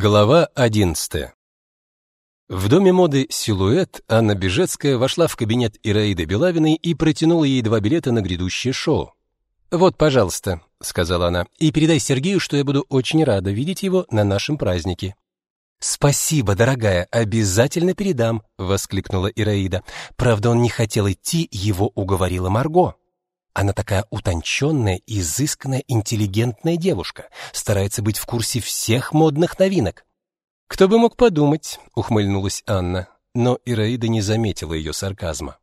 Глава 11. В доме моды «Силуэт» Анна Бежецкая вошла в кабинет Ираиды Белавиной и протянула ей два билета на грядущее шоу. «Вот, пожалуйста», — сказала она, — «и передай Сергею, что я буду очень рада видеть его на нашем празднике». «Спасибо, дорогая, обязательно передам», — воскликнула Ираида. «Правда, он не хотел идти, его уговорила Марго». Она такая утонченная, изысканная, интеллигентная девушка, старается быть в курсе всех модных новинок. Кто бы мог подумать, ухмыльнулась Анна, но Ираида не заметила ее сарказма.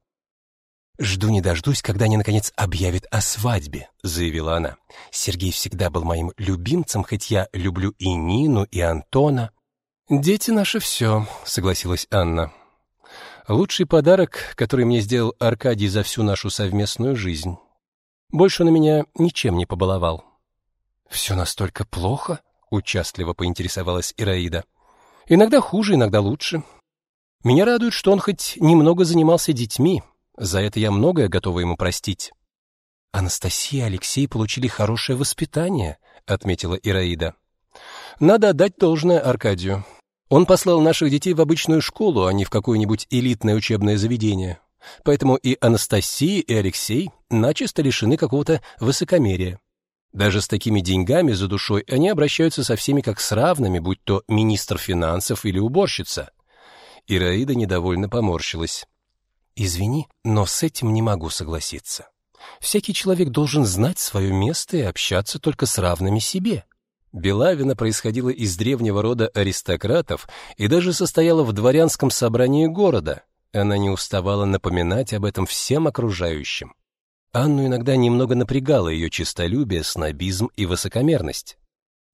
Жду не дождусь, когда они наконец объявят о свадьбе, заявила она. Сергей всегда был моим любимцем, хоть я люблю и Нину, и Антона. Дети наше все», — согласилась Анна. Лучший подарок, который мне сделал Аркадий за всю нашу совместную жизнь. Больше на меня ничем не побаловал. «Все настолько плохо?» — участливо поинтересовалась Ираида. «Иногда хуже, иногда лучше. Меня радует, что он хоть немного занимался детьми. За это я многое готова ему простить». «Анастасия и Алексей получили хорошее воспитание», — отметила Ираида. «Надо отдать должное Аркадию. Он послал наших детей в обычную школу, а не в какое-нибудь элитное учебное заведение. Поэтому и Анастасия, и Алексей начисто лишены какого-то высокомерия. Даже с такими деньгами за душой они обращаются со всеми как с равными, будь то министр финансов или уборщица. Ираида недовольно поморщилась. Извини, но с этим не могу согласиться. Всякий человек должен знать свое место и общаться только с равными себе. Белавина происходила из древнего рода аристократов и даже состояла в дворянском собрании города. Она не уставала напоминать об этом всем окружающим. Анну иногда немного напрягало ее честолюбие, снобизм и высокомерность.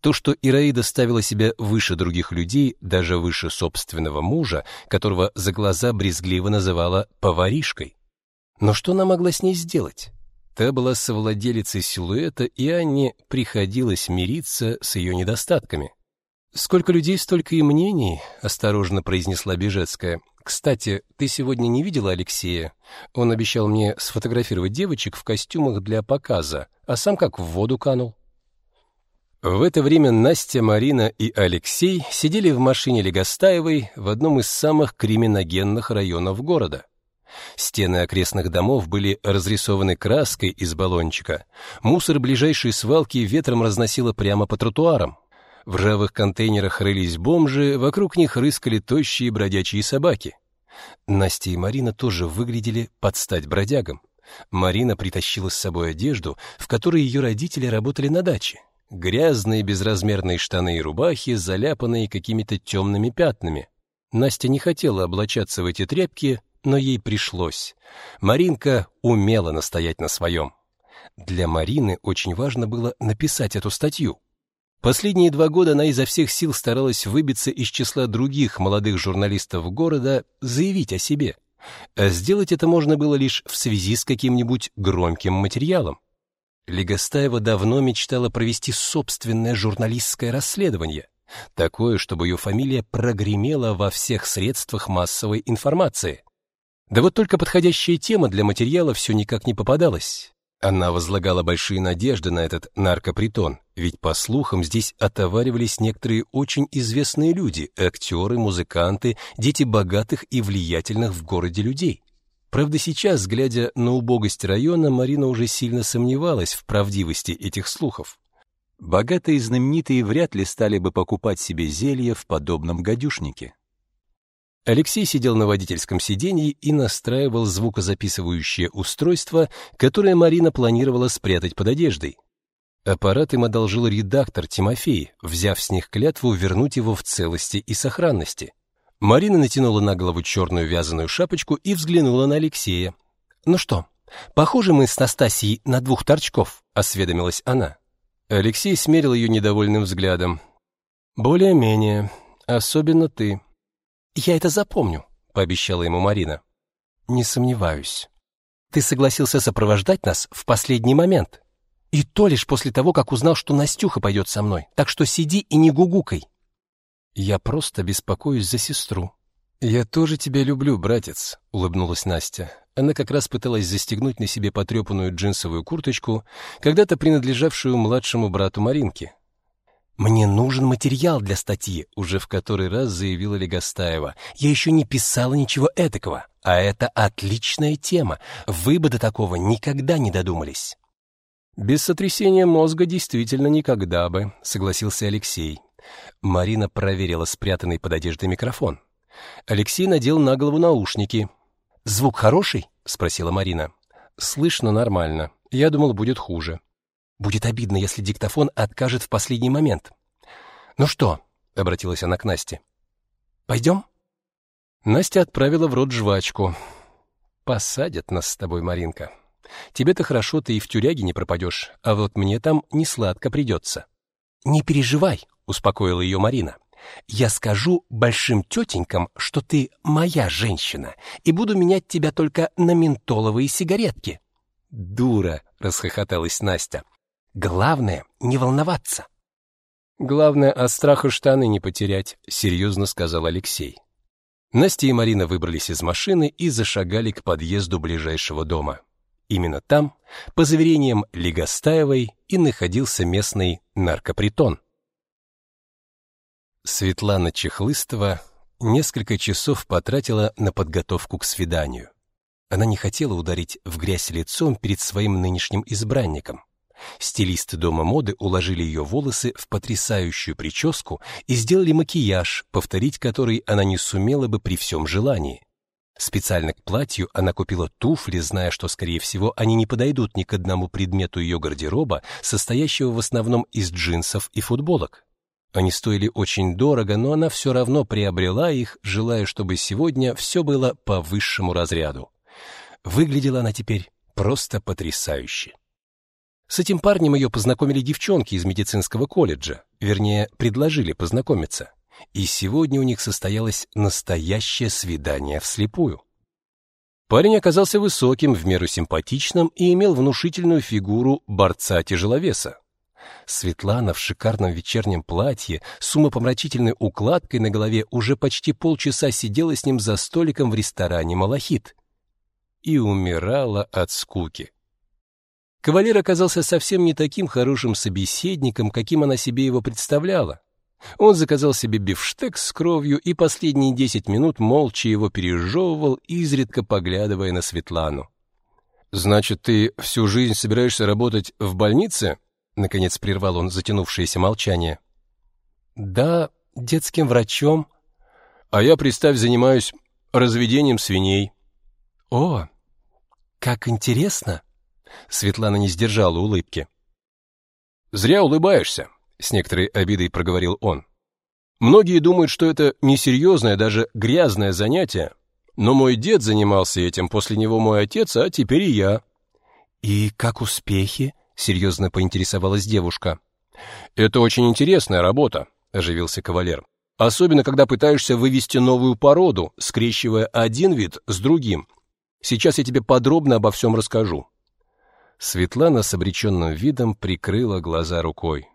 То, что Ираида ставила себя выше других людей, даже выше собственного мужа, которого за глаза брезгливо называла поваришкой. Но что она могла с ней сделать? Та была совладелицей силуэта, и Анне приходилось мириться с ее недостатками. «Сколько людей, столько и мнений», — осторожно произнесла Бежецкая. «Кстати, ты сегодня не видела Алексея? Он обещал мне сфотографировать девочек в костюмах для показа, а сам как в воду канул». В это время Настя, Марина и Алексей сидели в машине Легостаевой в одном из самых криминогенных районов города. Стены окрестных домов были разрисованы краской из баллончика. Мусор ближайшей свалки ветром разносило прямо по тротуарам. В ржавых контейнерах рылись бомжи, вокруг них рыскали тощие бродячие собаки. Настя и Марина тоже выглядели под стать бродягам. Марина притащила с собой одежду, в которой ее родители работали на даче. Грязные безразмерные штаны и рубахи, заляпанные какими-то темными пятнами. Настя не хотела облачаться в эти тряпки, но ей пришлось. Маринка умела настоять на своем. Для Марины очень важно было написать эту статью. Последние два года она изо всех сил старалась выбиться из числа других молодых журналистов города, заявить о себе. А сделать это можно было лишь в связи с каким-нибудь громким материалом. Легостаева давно мечтала провести собственное журналистское расследование, такое, чтобы ее фамилия прогремела во всех средствах массовой информации. Да вот только подходящая тема для материала все никак не попадалась. Она возлагала большие надежды на этот наркопритон, ведь, по слухам, здесь отоваривались некоторые очень известные люди, актеры, музыканты, дети богатых и влиятельных в городе людей. Правда, сейчас, глядя на убогость района, Марина уже сильно сомневалась в правдивости этих слухов. Богатые и знаменитые вряд ли стали бы покупать себе зелье в подобном гадюшнике. Алексей сидел на водительском сиденье и настраивал звукозаписывающее устройство, которое Марина планировала спрятать под одеждой. Аппарат им одолжил редактор Тимофей, взяв с них клятву вернуть его в целости и сохранности. Марина натянула на голову черную вязаную шапочку и взглянула на Алексея. «Ну что, похожи мы с Настасьей на двух торчков?» — осведомилась она. Алексей смерил ее недовольным взглядом. «Более-менее. Особенно ты. «Я это запомню», — пообещала ему Марина. «Не сомневаюсь. Ты согласился сопровождать нас в последний момент. И то лишь после того, как узнал, что Настюха пойдет со мной. Так что сиди и не гугукай». «Я просто беспокоюсь за сестру». «Я тоже тебя люблю, братец», — улыбнулась Настя. Она как раз пыталась застегнуть на себе потрепанную джинсовую курточку, когда-то принадлежавшую младшему брату Маринки. Мне нужен материал для статьи, уже в который раз заявила Легостаева. Я еще не писала ничего этакого, а это отличная тема. Вы бы до такого никогда не додумались. Без сотрясения мозга действительно никогда бы, согласился Алексей. Марина проверила спрятанный под одеждой микрофон. Алексей надел на голову наушники. Звук хороший? спросила Марина. Слышно нормально. Я думал, будет хуже. Будет обидно, если диктофон откажет в последний момент. Ну что? обратилась она к Насте. Пойдем?» Настя отправила в рот жвачку. Посадят нас с тобой, Маринка. Тебе-то хорошо, ты и в тюряге не пропадешь, а вот мне там не сладко придется». Не переживай, успокоила ее Марина. Я скажу большим тетенькам, что ты моя женщина, и буду менять тебя только на ментоловые сигаретки. Дура, расхохоталась Настя. Главное не волноваться. Главное от страха штаны не потерять, серьезно сказал Алексей. Настя и Марина выбрались из машины и зашагали к подъезду ближайшего дома. Именно там, по заверениям Легостаевой, и находился местный наркопритон. Светлана Чехлыстова несколько часов потратила на подготовку к свиданию. Она не хотела ударить в грязь лицом перед своим нынешним избранником. Стилисты дома моды уложили ее волосы в потрясающую прическу и сделали макияж, повторить который она не сумела бы при всем желании. Специально к платью она купила туфли, зная, что, скорее всего, они не подойдут ни к одному предмету ее гардероба, состоящего в основном из джинсов и футболок. Они стоили очень дорого, но она все равно приобрела их, желая, чтобы сегодня все было по высшему разряду. Выглядела она теперь просто потрясающе. С этим парнем ее познакомили девчонки из медицинского колледжа, вернее, предложили познакомиться. И сегодня у них состоялось настоящее свидание вслепую. Парень оказался высоким, в меру симпатичным и имел внушительную фигуру борца-тяжеловеса. Светлана в шикарном вечернем платье с умопомрачительной укладкой на голове уже почти полчаса сидела с ним за столиком в ресторане «Малахит» и умирала от скуки. Кавалер оказался совсем не таким хорошим собеседником, каким она себе его представляла. Он заказал себе бифштекс с кровью и последние десять минут молча его пережевывал, изредка поглядывая на Светлану. «Значит, ты всю жизнь собираешься работать в больнице?» Наконец прервал он затянувшееся молчание. «Да, детским врачом». «А я, представь, занимаюсь разведением свиней». «О, как интересно!» Светлана не сдержала улыбки. «Зря улыбаешься», — с некоторой обидой проговорил он. «Многие думают, что это несерьезное, даже грязное занятие, но мой дед занимался этим, после него мой отец, а теперь и я». «И как успехи?» — серьезно поинтересовалась девушка. «Это очень интересная работа», — оживился кавалер. «Особенно, когда пытаешься вывести новую породу, скрещивая один вид с другим. Сейчас я тебе подробно обо всем расскажу. Светлана с обреченным видом прикрыла глаза рукой.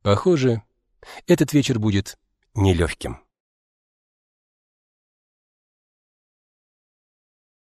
Похоже, этот вечер будет нелегким.